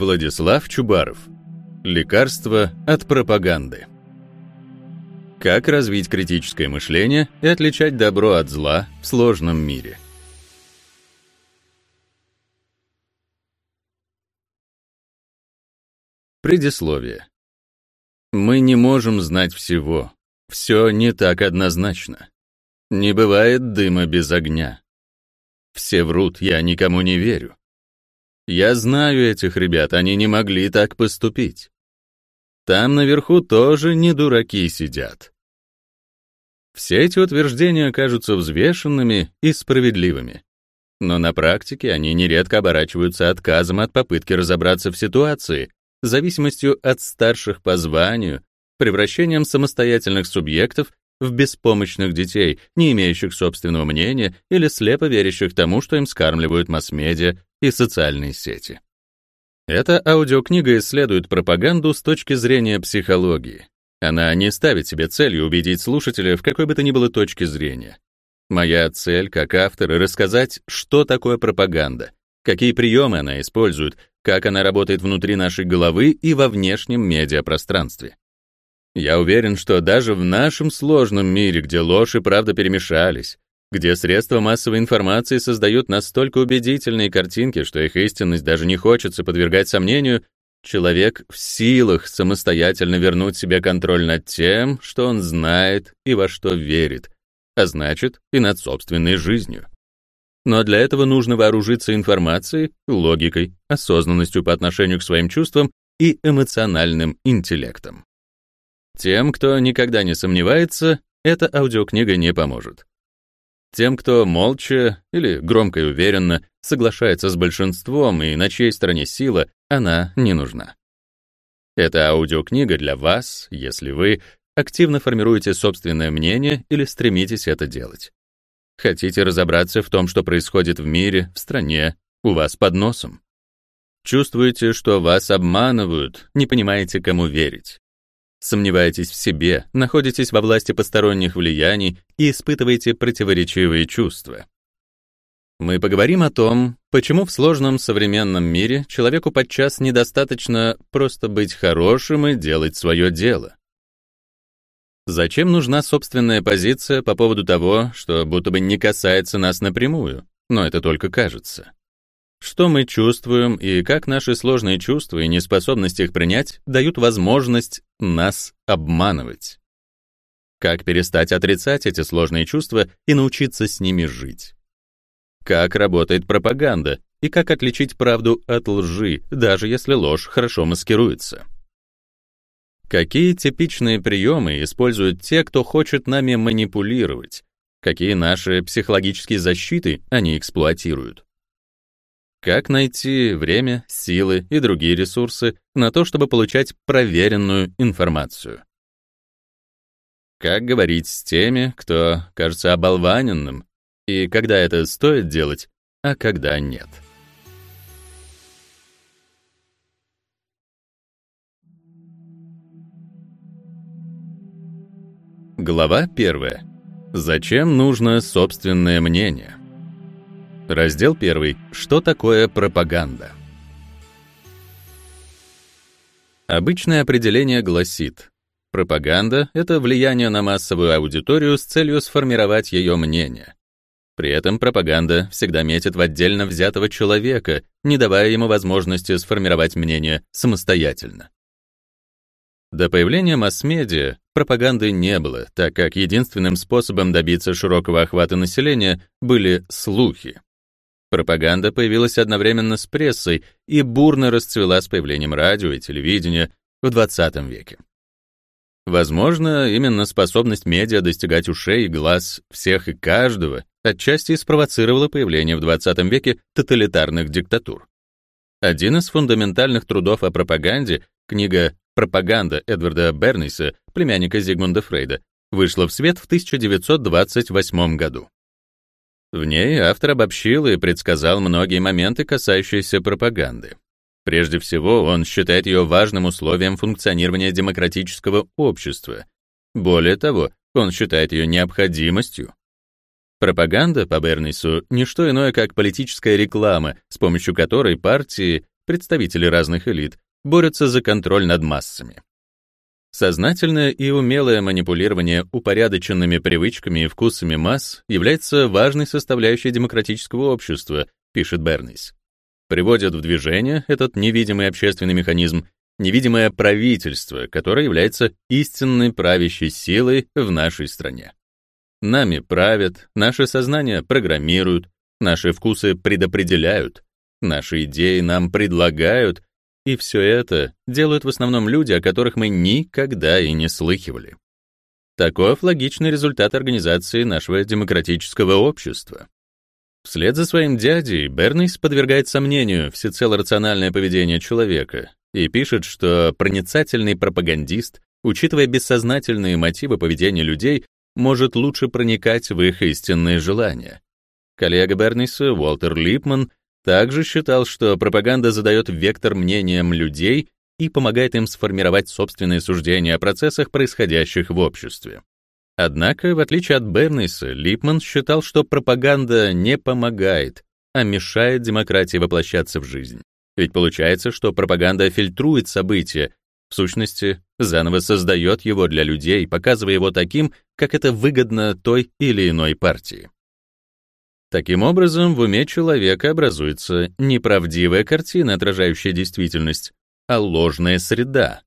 Владислав Чубаров. Лекарство от пропаганды. Как развить критическое мышление и отличать добро от зла в сложном мире. Предисловие. Мы не можем знать всего. Все не так однозначно. Не бывает дыма без огня. Все врут, я никому не верю. Я знаю этих ребят, они не могли так поступить. Там наверху тоже не дураки сидят. Все эти утверждения кажутся взвешенными и справедливыми. Но на практике они нередко оборачиваются отказом от попытки разобраться в ситуации, зависимостью от старших по званию, превращением самостоятельных субъектов в беспомощных детей, не имеющих собственного мнения или слепо верящих тому, что им скармливают масс-медиа и социальные сети. Эта аудиокнига исследует пропаганду с точки зрения психологии. Она не ставит себе целью убедить слушателя в какой бы то ни было точке зрения. Моя цель как автора — рассказать, что такое пропаганда, какие приемы она использует, как она работает внутри нашей головы и во внешнем медиапространстве. Я уверен, что даже в нашем сложном мире, где ложь и правда перемешались, где средства массовой информации создают настолько убедительные картинки, что их истинность даже не хочется подвергать сомнению, человек в силах самостоятельно вернуть себе контроль над тем, что он знает и во что верит, а значит и над собственной жизнью. Но для этого нужно вооружиться информацией, логикой, осознанностью по отношению к своим чувствам и эмоциональным интеллектом. Тем, кто никогда не сомневается, эта аудиокнига не поможет. Тем, кто молча или громко и уверенно соглашается с большинством и на чьей стороне сила, она не нужна. Эта аудиокнига для вас, если вы активно формируете собственное мнение или стремитесь это делать. Хотите разобраться в том, что происходит в мире, в стране, у вас под носом. Чувствуете, что вас обманывают, не понимаете, кому верить. Сомневаетесь в себе, находитесь во власти посторонних влияний и испытываете противоречивые чувства. Мы поговорим о том, почему в сложном современном мире человеку подчас недостаточно просто быть хорошим и делать свое дело. Зачем нужна собственная позиция по поводу того, что будто бы не касается нас напрямую, но это только кажется? Что мы чувствуем и как наши сложные чувства и неспособность их принять дают возможность нас обманывать. Как перестать отрицать эти сложные чувства и научиться с ними жить? Как работает пропаганда и как отличить правду от лжи, даже если ложь хорошо маскируется? Какие типичные приемы используют те, кто хочет нами манипулировать? Какие наши психологические защиты они эксплуатируют? Как найти время, силы и другие ресурсы на то, чтобы получать проверенную информацию? Как говорить с теми, кто кажется оболваненным, и когда это стоит делать, а когда нет? Глава 1. Зачем нужно собственное мнение? Раздел 1. Что такое пропаганда? Обычное определение гласит, пропаганда — это влияние на массовую аудиторию с целью сформировать ее мнение. При этом пропаганда всегда метит в отдельно взятого человека, не давая ему возможности сформировать мнение самостоятельно. До появления масс-медиа пропаганды не было, так как единственным способом добиться широкого охвата населения были слухи. Пропаганда появилась одновременно с прессой и бурно расцвела с появлением радио и телевидения в 20 веке. Возможно, именно способность медиа достигать ушей и глаз всех и каждого отчасти спровоцировала появление в 20 веке тоталитарных диктатур. Один из фундаментальных трудов о пропаганде, книга «Пропаганда» Эдварда Берниса, племянника Зигмунда Фрейда, вышла в свет в 1928 году. В ней автор обобщил и предсказал многие моменты, касающиеся пропаганды. Прежде всего, он считает ее важным условием функционирования демократического общества. Более того, он считает ее необходимостью. Пропаганда, по Бернису, не что иное, как политическая реклама, с помощью которой партии представители разных элит, борются за контроль над массами. Сознательное и умелое манипулирование упорядоченными привычками и вкусами масс является важной составляющей демократического общества, пишет Бернис. Приводят в движение этот невидимый общественный механизм невидимое правительство, которое является истинной правящей силой в нашей стране. Нами правят, наше сознание программируют, наши вкусы предопределяют, наши идеи нам предлагают, и все это делают в основном люди, о которых мы никогда и не слыхивали. Таков логичный результат организации нашего демократического общества. Вслед за своим дядей Бернис подвергает сомнению всецело рациональное поведение человека и пишет, что проницательный пропагандист, учитывая бессознательные мотивы поведения людей, может лучше проникать в их истинные желания. Коллега Берниса, Уолтер Липман, также считал, что пропаганда задает вектор мнениям людей и помогает им сформировать собственные суждения о процессах, происходящих в обществе. Однако, в отличие от Берниса, Липман считал, что пропаганда не помогает, а мешает демократии воплощаться в жизнь. Ведь получается, что пропаганда фильтрует события, в сущности, заново создает его для людей, показывая его таким, как это выгодно той или иной партии. Таким образом, в уме человека образуется неправдивая картина, отражающая действительность, а ложная среда.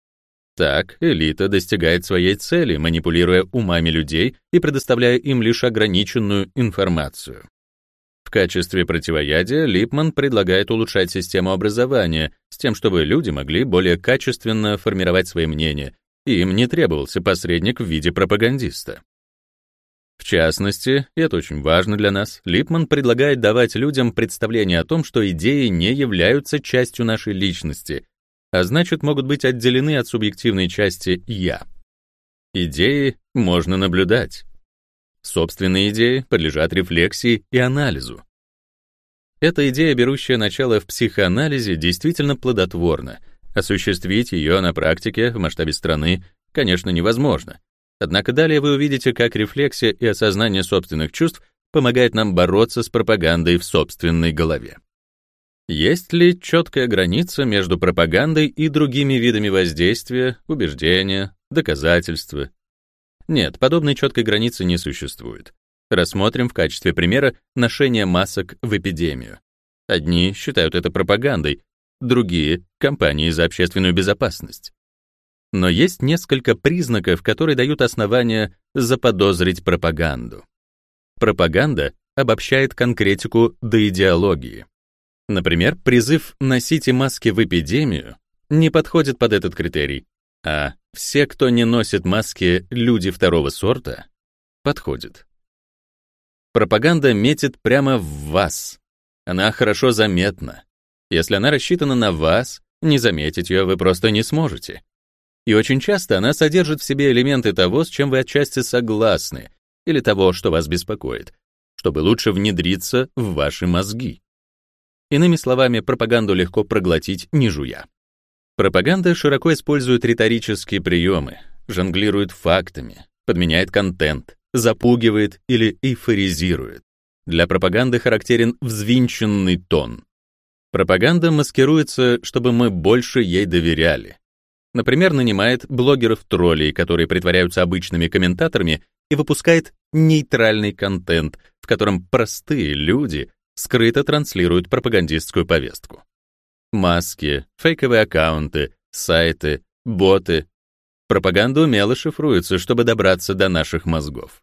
Так элита достигает своей цели, манипулируя умами людей и предоставляя им лишь ограниченную информацию качестве противоядия Липман предлагает улучшать систему образования с тем, чтобы люди могли более качественно формировать свои мнения, и им не требовался посредник в виде пропагандиста. В частности, и это очень важно для нас, Липман предлагает давать людям представление о том, что идеи не являются частью нашей личности, а значит, могут быть отделены от субъективной части «я». Идеи можно наблюдать, Собственные идеи подлежат рефлексии и анализу. Эта идея, берущая начало в психоанализе, действительно плодотворна. Осуществить ее на практике в масштабе страны, конечно, невозможно. Однако далее вы увидите, как рефлексия и осознание собственных чувств помогает нам бороться с пропагандой в собственной голове. Есть ли четкая граница между пропагандой и другими видами воздействия, убеждения, доказательства, нет, подобной четкой границы не существует. Рассмотрим в качестве примера ношение масок в эпидемию. Одни считают это пропагандой, другие — компании за общественную безопасность. Но есть несколько признаков, которые дают основания заподозрить пропаганду. Пропаганда обобщает конкретику до идеологии. Например, призыв «носите маски в эпидемию» не подходит под этот критерий, а все, кто не носит маски, люди второго сорта, подходит. Пропаганда метит прямо в вас. Она хорошо заметна. Если она рассчитана на вас, не заметить ее вы просто не сможете. И очень часто она содержит в себе элементы того, с чем вы отчасти согласны, или того, что вас беспокоит, чтобы лучше внедриться в ваши мозги. Иными словами, пропаганду легко проглотить, не жуя. Пропаганда широко использует риторические приемы, жонглирует фактами, подменяет контент, запугивает или эйфоризирует. Для пропаганды характерен взвинченный тон. Пропаганда маскируется, чтобы мы больше ей доверяли. Например, нанимает блогеров-троллей, которые притворяются обычными комментаторами и выпускает нейтральный контент, в котором простые люди скрыто транслируют пропагандистскую повестку. Маски, фейковые аккаунты, сайты, боты. Пропаганда умело шифруется, чтобы добраться до наших мозгов.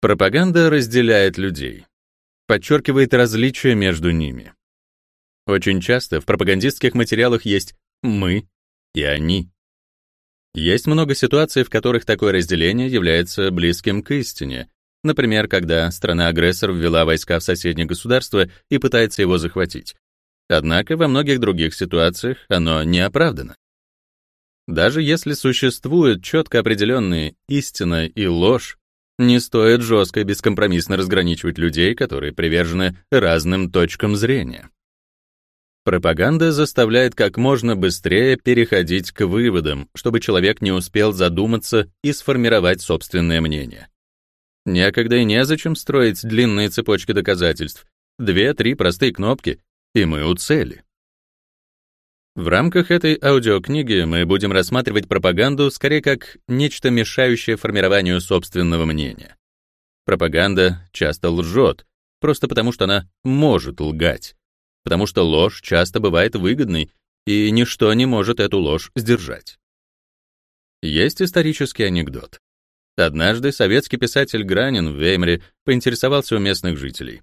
Пропаганда разделяет людей, подчеркивает различия между ними. Очень часто в пропагандистских материалах есть «мы» и «они». Есть много ситуаций, в которых такое разделение является близким к истине, например, когда страна-агрессор ввела войска в соседнее государство и пытается его захватить. Однако во многих других ситуациях оно не оправдано. Даже если существуют четко определенные истина и ложь, не стоит жестко и бескомпромиссно разграничивать людей, которые привержены разным точкам зрения. Пропаганда заставляет как можно быстрее переходить к выводам, чтобы человек не успел задуматься и сформировать собственное мнение. Некогда и незачем строить длинные цепочки доказательств. Две-три простые кнопки, и мы у цели. В рамках этой аудиокниги мы будем рассматривать пропаганду скорее как нечто мешающее формированию собственного мнения. Пропаганда часто лжет, просто потому что она может лгать, потому что ложь часто бывает выгодной, и ничто не может эту ложь сдержать. Есть исторический анекдот. Однажды советский писатель Гранин в Веймаре поинтересовался у местных жителей.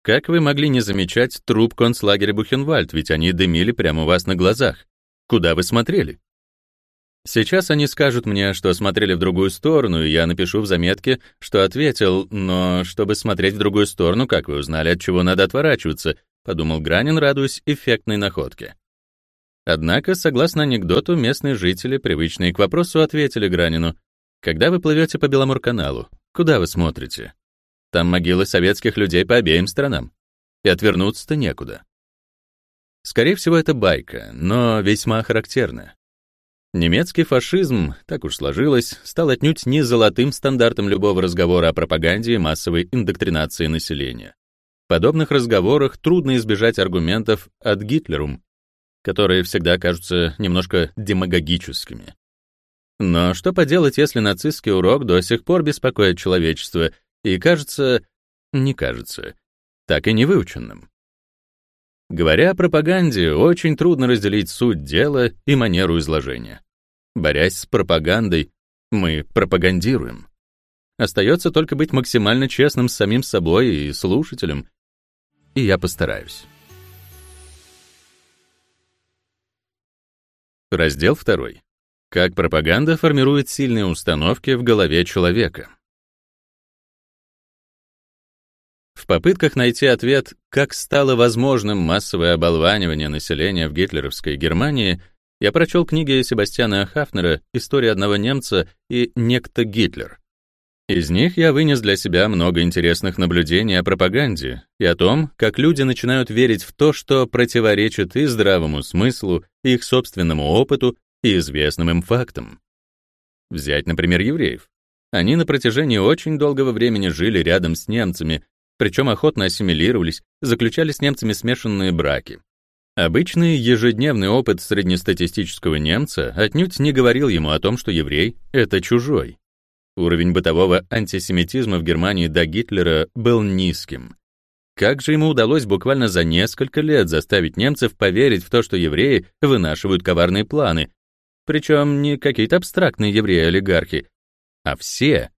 Как вы могли не замечать труп концлагеря Бухенвальд, ведь они дымили прямо у вас на глазах? Куда вы смотрели? Сейчас они скажут мне, что смотрели в другую сторону, и я напишу в заметке, что ответил, но чтобы смотреть в другую сторону, как вы узнали, от чего надо отворачиваться, подумал Гранин, радуясь эффектной находке. Однако, согласно анекдоту, местные жители, привычные к вопросу, ответили Гранину, когда вы плывете по Беломорканалу, куда вы смотрите? Там могилы советских людей по обеим сторонам. И отвернуться-то некуда. Скорее всего, это байка, но весьма характерная. Немецкий фашизм, так уж сложилось, стал отнюдь не золотым стандартом любого разговора о пропаганде и массовой индоктринации населения. Подобных разговорах трудно избежать аргументов от Гитлерум, которые всегда кажутся немножко демагогическими. Но что поделать, если нацистский урок до сих пор беспокоит человечество и кажется, не кажется, так и не выученным. Говоря о пропаганде, очень трудно разделить суть дела и манеру изложения. Борясь с пропагандой, мы пропагандируем. Остается только быть максимально честным с самим собой и слушателем, и я постараюсь. Раздел 2. Как пропаганда формирует сильные установки в голове человека. В попытках найти ответ, как стало возможным массовое оболванивание населения в гитлеровской Германии, я прочел книги Себастьяна Хафнера «История одного немца» и «Некто Гитлер». Из них я вынес для себя много интересных наблюдений о пропаганде и о том, как люди начинают верить в то, что противоречит и здравому смыслу, и их собственному опыту, и известным им фактам. Взять, например, евреев. Они на протяжении очень долгого времени жили рядом с немцами, причем охотно ассимилировались, заключали с немцами смешанные браки. Обычный ежедневный опыт среднестатистического немца отнюдь не говорил ему о том, что еврей — это чужой. Уровень бытового антисемитизма в Германии до Гитлера был низким. Как же ему удалось буквально за несколько лет заставить немцев поверить в то, что евреи вынашивают коварные планы, причем не какие-то абстрактные евреи-олигархи, а все,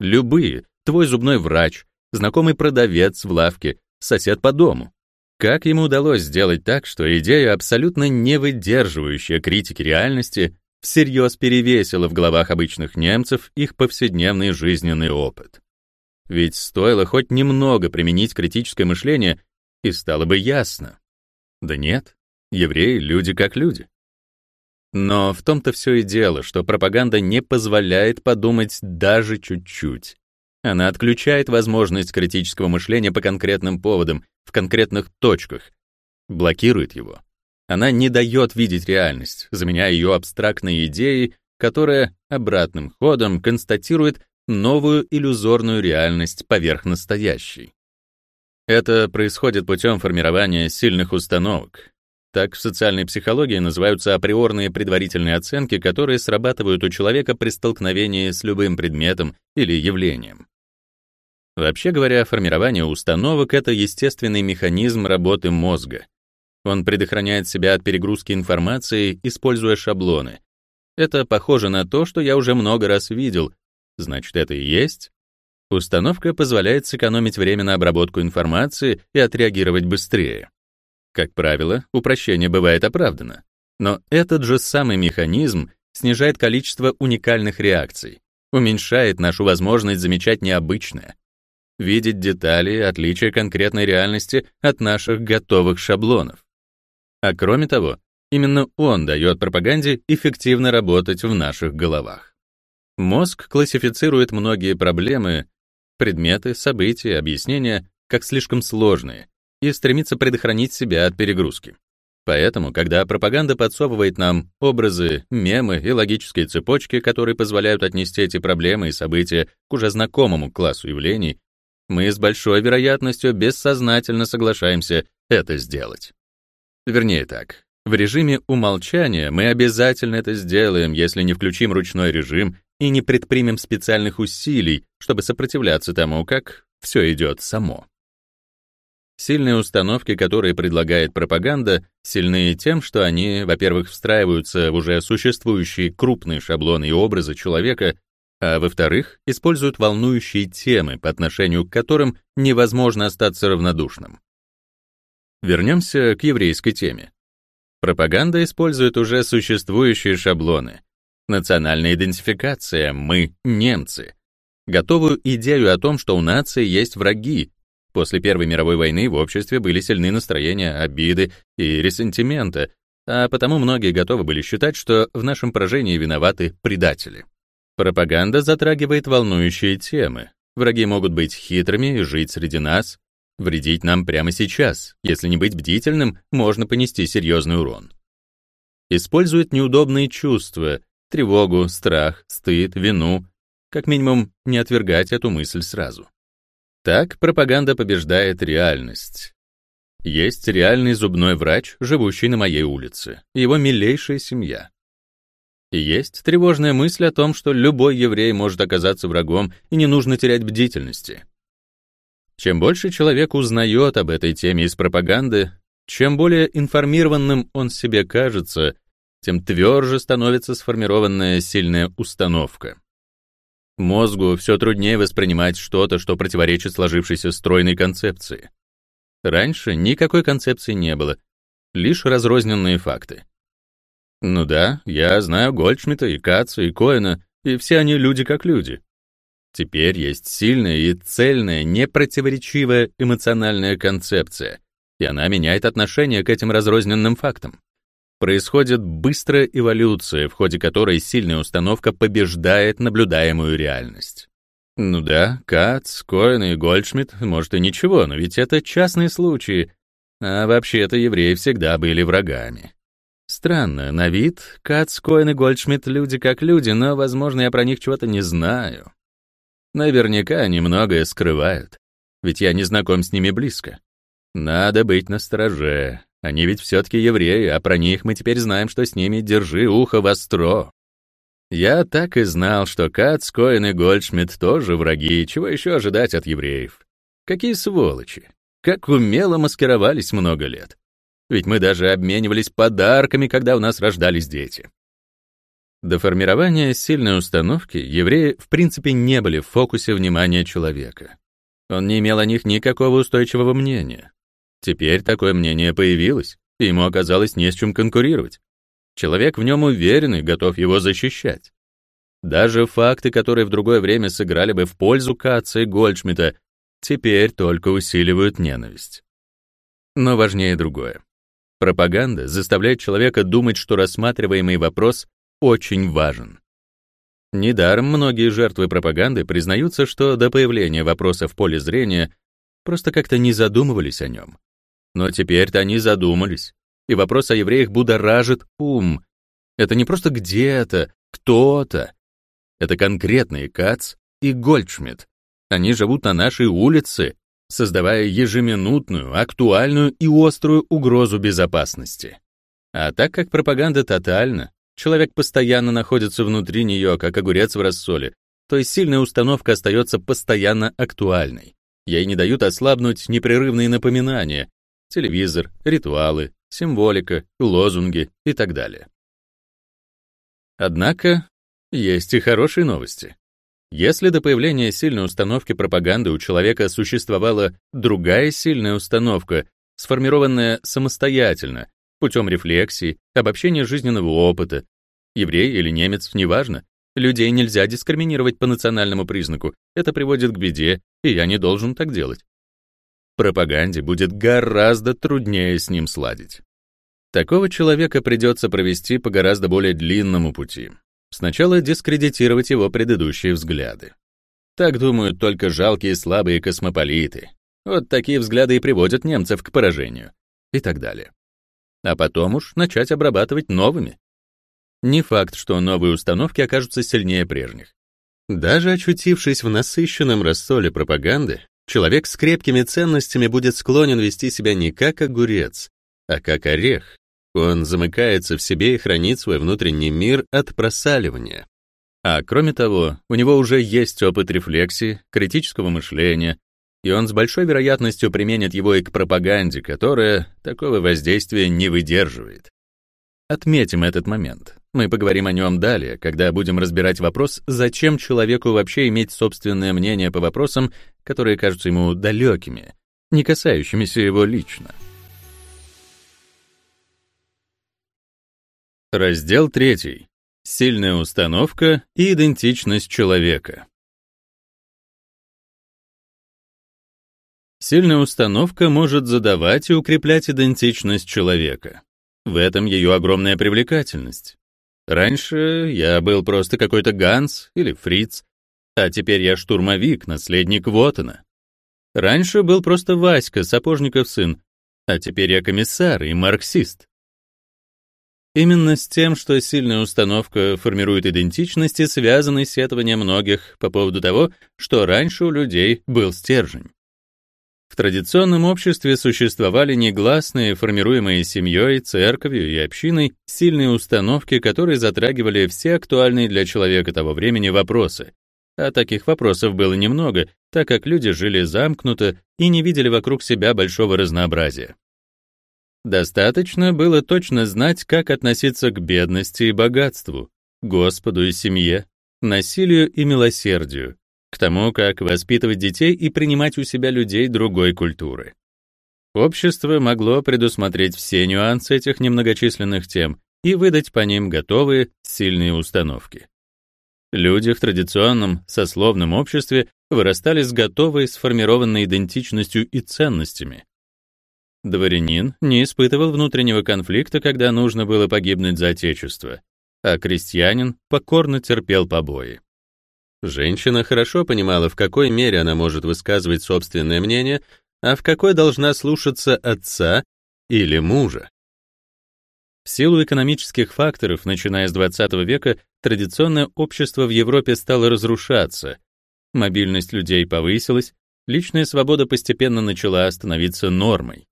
любые, твой зубной врач, знакомый продавец в лавке, сосед по дому. Как ему удалось сделать так, что идея, абсолютно не выдерживающая критики реальности, всерьез перевесила в головах обычных немцев их повседневный жизненный опыт? Ведь стоило хоть немного применить критическое мышление, и стало бы ясно. Да нет, евреи — люди как люди. Но в том-то все и дело, что пропаганда не позволяет подумать даже чуть-чуть. Она отключает возможность критического мышления по конкретным поводам, в конкретных точках, блокирует его. Она не дает видеть реальность, заменяя ее абстрактной идеей, которая обратным ходом констатирует новую иллюзорную реальность поверх настоящей. Это происходит путем формирования сильных установок. Так в социальной психологии называются априорные предварительные оценки, которые срабатывают у человека при столкновении с любым предметом или явлением. Вообще говоря, формирование установок — это естественный механизм работы мозга. Он предохраняет себя от перегрузки информации, используя шаблоны. Это похоже на то, что я уже много раз видел. Значит, это и есть? Установка позволяет сэкономить время на обработку информации и отреагировать быстрее. Как правило, упрощение бывает оправдано. Но этот же самый механизм снижает количество уникальных реакций, уменьшает нашу возможность замечать необычное, видеть детали отличия конкретной реальности от наших готовых шаблонов. А кроме того, именно он дает пропаганде эффективно работать в наших головах. Мозг классифицирует многие проблемы, предметы, события, объяснения как слишком сложные и стремится предохранить себя от перегрузки. Поэтому, когда пропаганда подсовывает нам образы, мемы и логические цепочки, которые позволяют отнести эти проблемы и события к уже знакомому классу явлений, мы с большой вероятностью бессознательно соглашаемся это сделать. Вернее так, В режиме умолчания мы обязательно это сделаем, если не включим ручной режим и не предпримем специальных усилий, чтобы сопротивляться тому, как все идет само. Сильные установки, которые предлагает пропаганда, сильны тем, что они, во-первых, встраиваются в уже существующие крупные шаблоны и образы человека, а во-вторых, используют волнующие темы, по отношению к которым невозможно остаться равнодушным. Вернемся к еврейской теме. Пропаганда использует уже существующие шаблоны. Национальная идентификация «мы — немцы», готовую идею о том, что у нации есть враги, После Первой мировой войны в обществе были сильны настроения обиды и ресентимента, а потому многие готовы были считать, что в нашем поражении виноваты предатели. Пропаганда затрагивает волнующие темы. Враги могут быть хитрыми и жить среди нас, вредить нам прямо сейчас. Если не быть бдительным, можно понести серьезный урон. Использует неудобные чувства, тревогу, страх, стыд, вину, как минимум не отвергать эту мысль сразу. Так пропаганда побеждает реальность. Есть реальный зубной врач, живущий на моей улице, его милейшая семья. И есть тревожная мысль о том, что любой еврей может оказаться врагом и не нужно терять бдительности. Чем больше человек узнает об этой теме из пропаганды, чем более информированным он себе кажется, тем тверже становится сформированная сильная установка. Мозгу все труднее воспринимать что-то, что противоречит сложившейся стройной концепции. Раньше никакой концепции не было, лишь разрозненные факты. Ну да, я знаю Гольдшмидта и Каца и Коэна, и все они люди как люди. Теперь есть сильная и цельная, непротиворечивая эмоциональная концепция, и она меняет отношение к этим разрозненным фактам происходит быстрая эволюция, в ходе которой сильная установка побеждает наблюдаемую реальность. Ну да, Кац, Коэн и Гольдшмидт, может и ничего, но ведь это частные случаи, а вообще-то евреи всегда были врагами. Странно, на вид Кац, Коэн и Гольдшмидт люди как люди, но, возможно, я про них чего-то не знаю. Наверняка они многое скрывают, ведь я не знаком с ними близко. Надо быть настороже, они ведь все-таки евреи, а про них мы теперь знаем, что с ними держи ухо востро. Я так и знал, что Кац, Коэн и Гольдшмидт тоже враги, чего еще ожидать от евреев. Какие сволочи! Как умело маскировались много лет. Ведь мы даже обменивались подарками, когда у нас рождались дети. До формирования сильной установки евреи в принципе не были в фокусе внимания человека. Он не имел о них никакого устойчивого мнения. Теперь такое мнение появилось, и ему оказалось не с чем конкурировать. Человек в нем уверен и готов его защищать. Даже факты, которые в другое время сыграли бы в пользу Каца и Гольдшмидта, теперь только усиливают ненависть. Но важнее другое. Пропаганда заставляет человека думать, что рассматриваемый вопрос очень важен. Недаром многие жертвы пропаганды признаются, что до появления вопроса в поле зрения просто как-то не задумывались о нем. Но теперь-то они задумались, и вопрос о евреях будоражит ум. Это не просто где-то, кто-то. Это конкретные Кац и Гольдшмидт. Они живут на нашей улице, создавая ежеминутную, актуальную и острую угрозу безопасности. А так как пропаганда тотальна, человек постоянно находится внутри нее, как огурец в рассоле, то есть сильная установка остается постоянно актуальной. Ей не дают ослабнуть непрерывные напоминания, телевизор, ритуалы, символика, лозунги и так далее. Однако есть и хорошие новости. Если до появления сильной установки пропаганды у человека существовала другая сильная установка, сформированная самостоятельно, путем рефлексии, обобщения жизненного опыта, еврей или немец, неважно, людей нельзя дискриминировать по национальному признаку, это приводит к беде, и я не должен так делать пропаганде будет гораздо труднее с ним сладить. Такого человека придется провести по гораздо более длинному пути. Сначала дискредитировать его предыдущие взгляды. Так думают только жалкие слабые космополиты. Вот такие взгляды и приводят немцев к поражению. И так далее. А потом уж начать обрабатывать новыми. Не факт, что новые установки окажутся сильнее прежних. Даже очутившись в насыщенном рассоле пропаганды, Человек с крепкими ценностями будет склонен вести себя не как огурец, а как орех, Он замыкается в себе и хранит свой внутренний мир от просаливания. А кроме того, у него уже есть опыт рефлексии, критического мышления, и он с большой вероятностью применит его и к пропаганде, которая такого воздействия не выдерживает. Отметим этот момент. Мы поговорим о нем далее, когда будем разбирать вопрос, зачем человеку вообще иметь собственное мнение по вопросам, которые кажутся ему далекими, не касающимися его лично. Раздел 3. Сильная установка и идентичность человека. Сильная установка может задавать и укреплять идентичность человека. В этом ее огромная привлекательность. Раньше я был просто какой-то Ганс или Фриц, а теперь я штурмовик, наследник Вотена. Раньше был просто Васька, сапожников сын, а теперь я комиссар и марксист. Именно с тем, что сильная установка формирует идентичность, и связаны сетования многих по поводу того, что раньше у людей был стержень. В традиционном обществе существовали негласные, формируемые семьей, церковью и общиной, сильные установки, которые затрагивали все актуальные для человека того времени вопросы. А таких вопросов было немного, так как люди жили замкнуто и не видели вокруг себя большого разнообразия. Достаточно было точно знать, как относиться к бедности и богатству, Господу и семье, насилию и милосердию, к тому, как воспитывать детей и принимать у себя людей другой культуры. Общество могло предусмотреть все нюансы этих немногочисленных тем и выдать по ним готовые, сильные установки. Люди в традиционном сословном обществе вырастали с готовой сформированной идентичностью и ценностями. Дворянин не испытывал внутреннего конфликта, когда нужно было погибнуть за отечество, а крестьянин покорно терпел побои. Женщина хорошо понимала, в какой мере она может высказывать собственное мнение, а в какой должна слушаться отца или мужа. В силу экономических факторов, начиная с 20 века, традиционное общество в Европе стало разрушаться. Мобильность людей повысилась, личная свобода постепенно начала становиться нормой.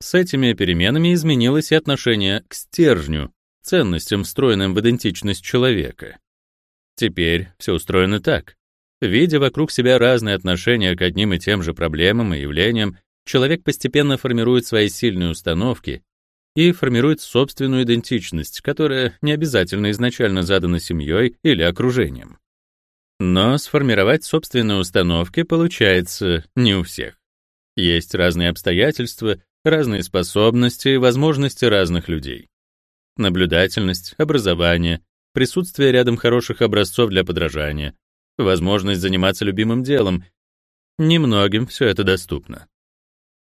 С этими переменами изменилось и отношение к стержню, ценностям, встроенным в идентичность человека. Теперь все устроено так. Видя вокруг себя разные отношения к одним и тем же проблемам и явлениям, человек постепенно формирует свои сильные установки и формирует собственную идентичность, которая не обязательно изначально задана семьей или окружением. Но сформировать собственные установки получается не у всех. Есть разные обстоятельства, разные способности и возможности разных людей. Наблюдательность, образование, присутствие рядом хороших образцов для подражания, возможность заниматься любимым делом. Немногим все это доступно.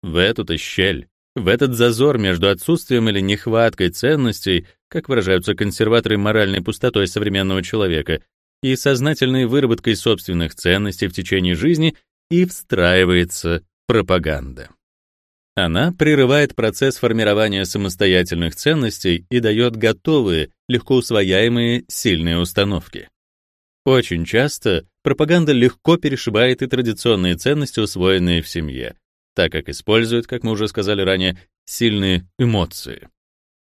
В эту-то щель, в этот зазор между отсутствием или нехваткой ценностей, как выражаются консерваторы моральной пустотой современного человека, и сознательной выработкой собственных ценностей в течение жизни и встраивается пропаганда. Она прерывает процесс формирования самостоятельных ценностей и дает готовые, легко усвояемые, сильные установки. Очень часто пропаганда легко перешибает и традиционные ценности, усвоенные в семье, так как использует, как мы уже сказали ранее, сильные эмоции.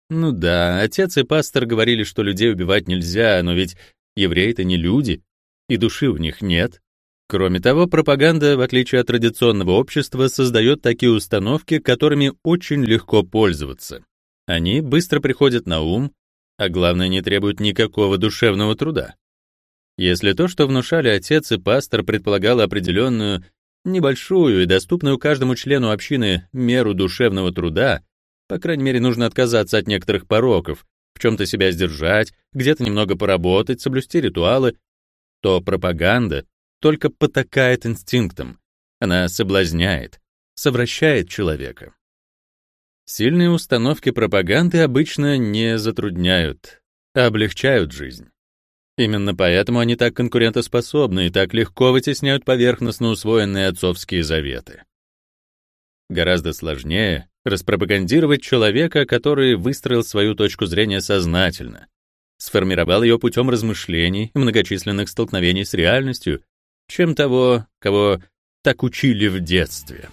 Ну да, отец и пастор говорили, что людей убивать нельзя, но ведь евреи-то не люди, и души у них нет. Кроме того, пропаганда, в отличие от традиционного общества, создает такие установки, которыми очень легко пользоваться. Они быстро приходят на ум, а главное, не требуют никакого душевного труда. Если то, что внушали отец и пастор, предполагало определенную, небольшую и доступную каждому члену общины меру душевного труда, по крайней мере, нужно отказаться от некоторых пороков, в чем-то себя сдержать, где-то немного поработать, соблюсти ритуалы, то пропаганда только потакает инстинктам. Она соблазняет, совращает человека. Сильные установки пропаганды обычно не затрудняют, а облегчают жизнь. Именно поэтому они так конкурентоспособны и так легко вытесняют поверхностно усвоенные отцовские заветы. Гораздо сложнее распропагандировать человека, который выстроил свою точку зрения сознательно, сформировал ее путем размышлений и многочисленных столкновений с реальностью чем того, кого так учили в детстве.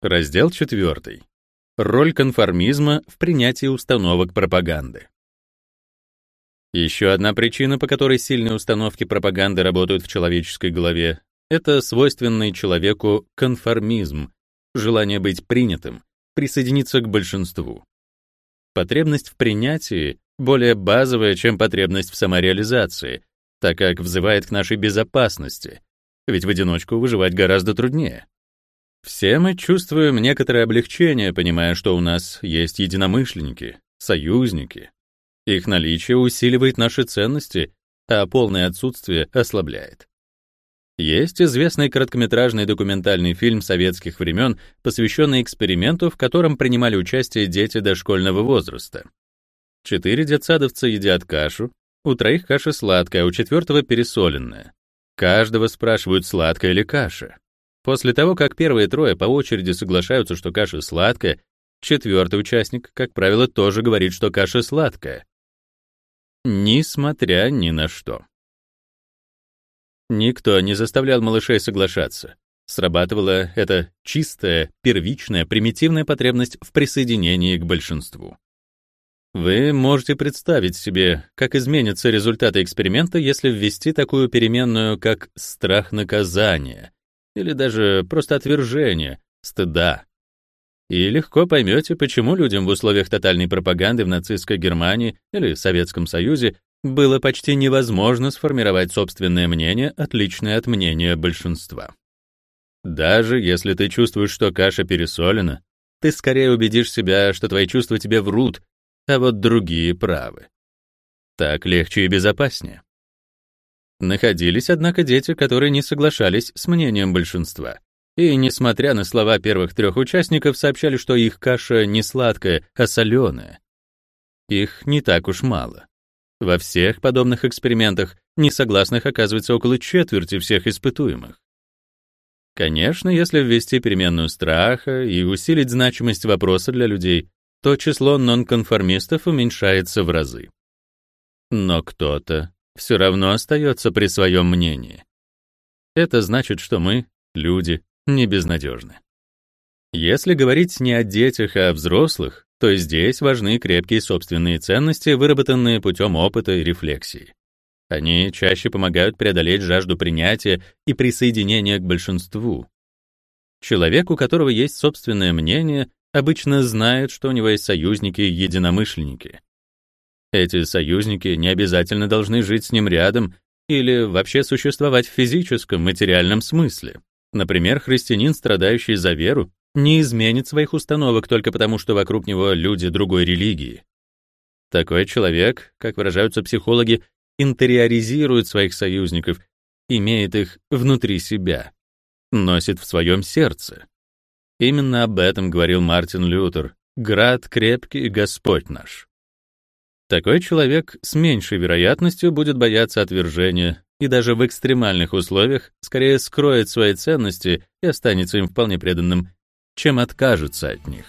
Раздел 4. Роль конформизма в принятии установок пропаганды. Еще одна причина, по которой сильные установки пропаганды работают в человеческой голове, это свойственный человеку конформизм, желание быть принятым, присоединиться к большинству. Потребность в принятии более базовая, чем потребность в самореализации, так как взывает к нашей безопасности, ведь в одиночку выживать гораздо труднее. Все мы чувствуем некоторое облегчение, понимая, что у нас есть единомышленники, союзники. Их наличие усиливает наши ценности, а полное отсутствие ослабляет. Есть известный короткометражный документальный фильм советских времен, посвященный эксперименту, в котором принимали участие дети дошкольного возраста. Четыре детсадовца едят кашу, у троих каша сладкая, а у четвертого пересоленная. Каждого спрашивают, сладкая ли каша. После того, как первые трое по очереди соглашаются, что каша сладкая, четвертый участник, как правило, тоже говорит, что каша сладкая. Несмотря ни на что. Никто не заставлял малышей соглашаться. Срабатывала эта чистая, первичная, примитивная потребность в присоединении к большинству. Вы можете представить себе, как изменятся результаты эксперимента, если ввести такую переменную, как страх наказания, или даже просто отвержение, стыда. И легко поймете, почему людям в условиях тотальной пропаганды в нацистской Германии или Советском Союзе было почти невозможно сформировать собственное мнение, отличное от мнения большинства. Даже если ты чувствуешь, что каша пересолена, ты скорее убедишь себя, что твои чувства тебе врут, а вот другие правы. Так легче и безопаснее. Находились, однако, дети, которые не соглашались с мнением большинства. И, несмотря на слова первых трех участников, сообщали, что их каша не сладкая, а соленая. Их не так уж мало. Во всех подобных экспериментах несогласных оказывается около четверти всех испытуемых. Конечно, если ввести переменную страха и усилить значимость вопроса для людей, то число нонконформистов уменьшается в разы. Но кто-то все равно остается при своем мнении. Это значит, что мы, люди, не безнадежны. Если говорить не о детях, а о взрослых, то здесь важны крепкие собственные ценности, выработанные путем опыта и рефлексии. Они чаще помогают преодолеть жажду принятия и присоединения к большинству. Человек, у которого есть собственное мнение, обычно знает, что у него есть союзники и единомышленники. Эти союзники не обязательно должны жить с ним рядом или вообще существовать в физическом, материальном смысле. Например, христианин, страдающий за веру, не изменит своих установок только потому, что вокруг него люди другой религии. Такой человек, как выражаются психологи, интериоризирует своих союзников, имеет их внутри себя, носит в своем сердце. Именно об этом говорил Мартин Лютер «Град крепкий, Господь наш». Такой человек с меньшей вероятностью будет бояться отвержения и даже в экстремальных условиях скорее скроет свои ценности и останется им вполне преданным, чем откажется от них.